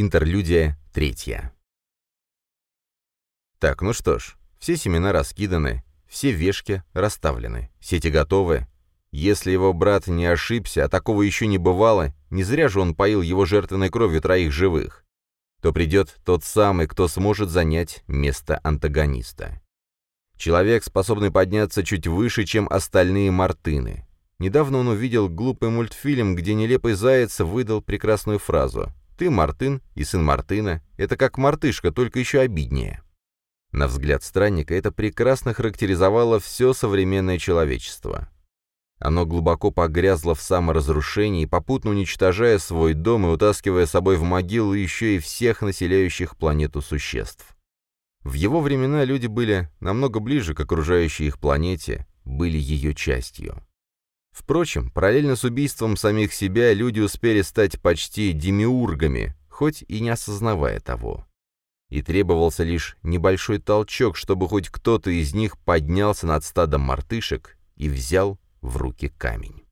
Интерлюдия третья. Так, ну что ж, все семена раскиданы, все вешки расставлены, сети готовы. Если его брат не ошибся, а такого еще не бывало, не зря же он поил его жертвенной кровью троих живых, то придет тот самый, кто сможет занять место антагониста. Человек, способный подняться чуть выше, чем остальные мартыны. Недавно он увидел глупый мультфильм, где нелепый заяц выдал прекрасную фразу «Ты Мартын и сын Мартына. Это как мартышка, только еще обиднее». На взгляд странника это прекрасно характеризовало все современное человечество. Оно глубоко погрязло в саморазрушении, попутно уничтожая свой дом и утаскивая с собой в могилу еще и всех населяющих планету существ. В его времена люди были намного ближе к окружающей их планете, были ее частью. Впрочем, параллельно с убийством самих себя люди успели стать почти демиургами, хоть и не осознавая того. И требовался лишь небольшой толчок, чтобы хоть кто-то из них поднялся над стадом мартышек и взял в руки камень.